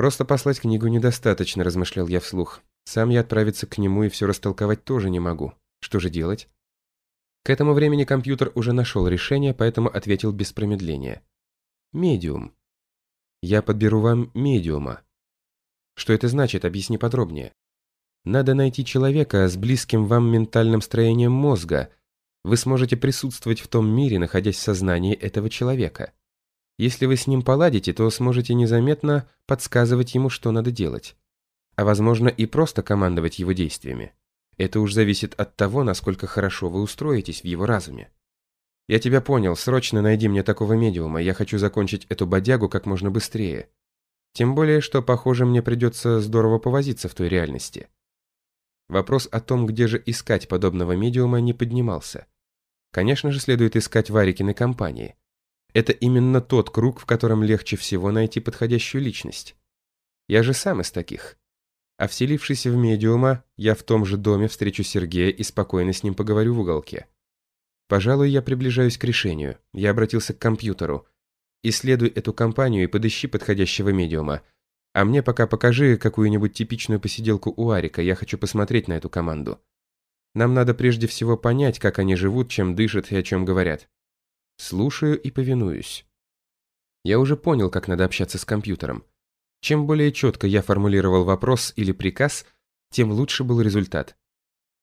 Просто послать книгу недостаточно, размышлял я вслух. Сам я отправиться к нему и все растолковать тоже не могу. Что же делать? К этому времени компьютер уже нашел решение, поэтому ответил без промедления. Медиум. Я подберу вам медиума. Что это значит, объясни подробнее. Надо найти человека с близким вам ментальным строением мозга. Вы сможете присутствовать в том мире, находясь в сознании этого человека. Если вы с ним поладите, то сможете незаметно подсказывать ему, что надо делать. А возможно и просто командовать его действиями. Это уж зависит от того, насколько хорошо вы устроитесь в его разуме. Я тебя понял, срочно найди мне такого медиума, я хочу закончить эту бодягу как можно быстрее. Тем более, что, похоже, мне придется здорово повозиться в той реальности. Вопрос о том, где же искать подобного медиума, не поднимался. Конечно же, следует искать Варикины компании. Это именно тот круг, в котором легче всего найти подходящую личность. Я же сам из таких. А вселившись в медиума, я в том же доме встречу Сергея и спокойно с ним поговорю в уголке. Пожалуй, я приближаюсь к решению. Я обратился к компьютеру. Исследуй эту компанию и подыщи подходящего медиума – а мне пока покажи какую-нибудь типичную посиделку у Арика, я хочу посмотреть на эту команду. Нам надо прежде всего понять, как они живут, чем дышат и о чем говорят. Слушаю и повинуюсь. Я уже понял, как надо общаться с компьютером. Чем более четко я формулировал вопрос или приказ, тем лучше был результат.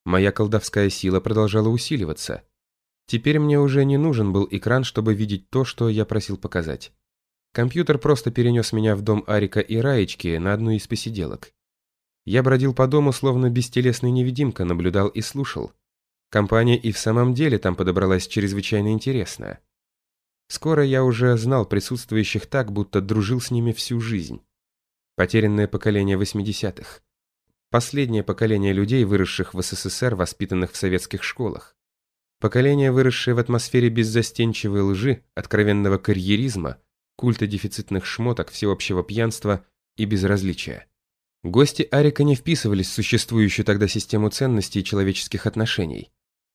Моя колдовская сила продолжала усиливаться. Теперь мне уже не нужен был экран, чтобы видеть то, что я просил показать. Компьютер просто перенес меня в дом Арика и Раечки на одну из посиделок. Я бродил по дому, словно бестелесный невидимка, наблюдал и слушал. Компания и в самом деле там подобралась чрезвычайно интересная. Скоро я уже знал присутствующих так, будто дружил с ними всю жизнь. Потерянное поколение 80-х. Последнее поколение людей, выросших в СССР, воспитанных в советских школах. Поколение, выросшее в атмосфере беззастенчивой лжи, откровенного карьеризма, культа дефицитных шмоток, всеобщего пьянства и безразличия. Гости Арика не вписывались в существующую тогда систему ценностей и человеческих отношений.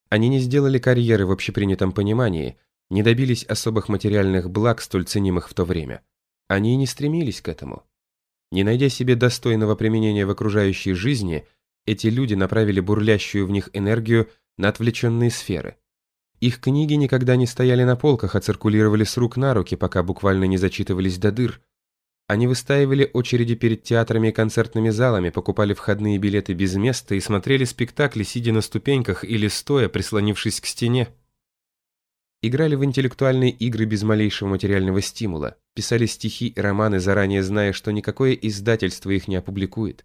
Они не сделали карьеры в общепринятом понимании, не добились особых материальных благ, столь ценимых в то время. Они и не стремились к этому. Не найдя себе достойного применения в окружающей жизни, эти люди направили бурлящую в них энергию на отвлеченные сферы. Их книги никогда не стояли на полках, а циркулировали с рук на руки, пока буквально не зачитывались до дыр. Они выстаивали очереди перед театрами и концертными залами, покупали входные билеты без места и смотрели спектакли, сидя на ступеньках или стоя, прислонившись к стене. Играли в интеллектуальные игры без малейшего материального стимула, писали стихи и романы, заранее зная, что никакое издательство их не опубликует.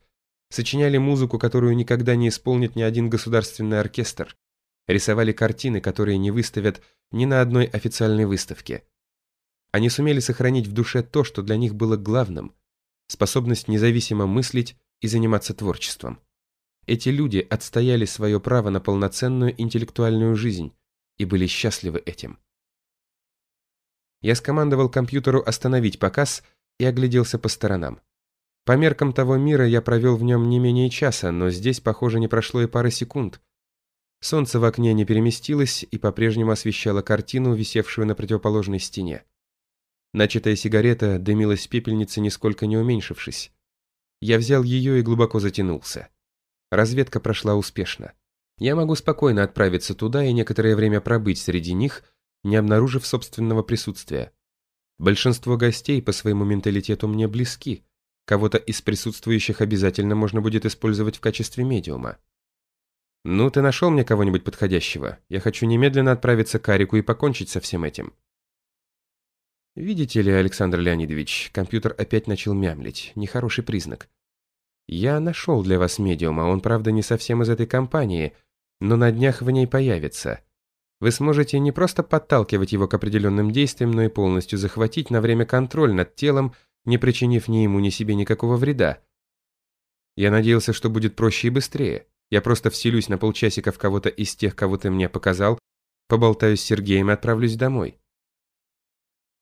Сочиняли музыку, которую никогда не исполнит ни один государственный оркестр рисовали картины, которые не выставят ни на одной официальной выставке. Они сумели сохранить в душе то, что для них было главным – способность независимо мыслить и заниматься творчеством. Эти люди отстояли свое право на полноценную интеллектуальную жизнь и были счастливы этим. Я скомандовал компьютеру остановить показ и огляделся по сторонам. По меркам того мира я провел в нем не менее часа, но здесь, похоже, не прошло и пары секунд. Солнце в окне не переместилось и по-прежнему освещало картину, висевшую на противоположной стене. Начатая сигарета дымилась в пепельнице, нисколько не уменьшившись. Я взял ее и глубоко затянулся. Разведка прошла успешно. Я могу спокойно отправиться туда и некоторое время пробыть среди них, не обнаружив собственного присутствия. Большинство гостей по своему менталитету мне близки. Кого-то из присутствующих обязательно можно будет использовать в качестве медиума. «Ну, ты нашел мне кого-нибудь подходящего? Я хочу немедленно отправиться к Арику и покончить со всем этим». «Видите ли, Александр Леонидович, компьютер опять начал мямлить. Нехороший признак. Я нашел для вас медиума, он, правда, не совсем из этой компании, но на днях в ней появится. Вы сможете не просто подталкивать его к определенным действиям, но и полностью захватить на время контроль над телом, не причинив ни ему, ни себе никакого вреда. Я надеялся, что будет проще и быстрее. Я просто вселюсь на полчасика в кого-то из тех, кого ты мне показал, поболтаю с Сергеем и отправлюсь домой.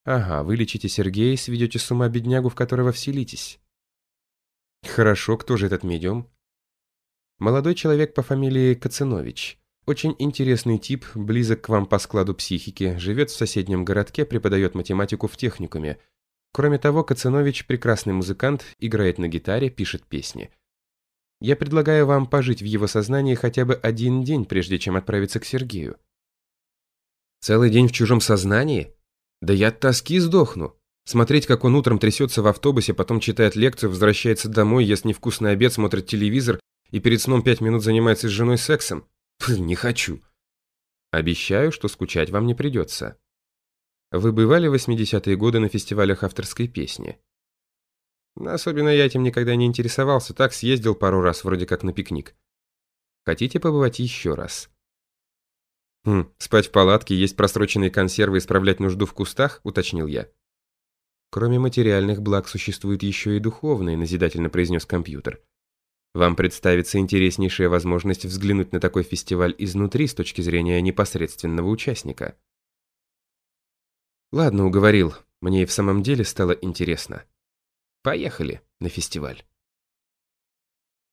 Ага, вылечите Сергея и сведете с ума беднягу, в которого вселитесь. Хорошо, кто же этот медиум? Молодой человек по фамилии Кацинович. Очень интересный тип, близок к вам по складу психики, живет в соседнем городке, преподает математику в техникуме. Кроме того, Кацанович прекрасный музыкант, играет на гитаре, пишет песни. Я предлагаю вам пожить в его сознании хотя бы один день, прежде чем отправиться к Сергею. Целый день в чужом сознании? Да я от тоски сдохну. Смотреть, как он утром трясется в автобусе, потом читает лекцию, возвращается домой, ест невкусный обед, смотрит телевизор и перед сном пять минут занимается с женой сексом. Фу, не хочу. Обещаю, что скучать вам не придется. Вы бывали в 80-е годы на фестивалях авторской песни? Особенно я этим никогда не интересовался, так съездил пару раз, вроде как на пикник. Хотите побывать еще раз? Хм, спать в палатке, есть просроченные консервы исправлять нужду в кустах, уточнил я. Кроме материальных благ существует еще и духовные, назидательно произнес компьютер. Вам представится интереснейшая возможность взглянуть на такой фестиваль изнутри с точки зрения непосредственного участника. Ладно, уговорил. Мне и в самом деле стало интересно. Поехали на фестиваль.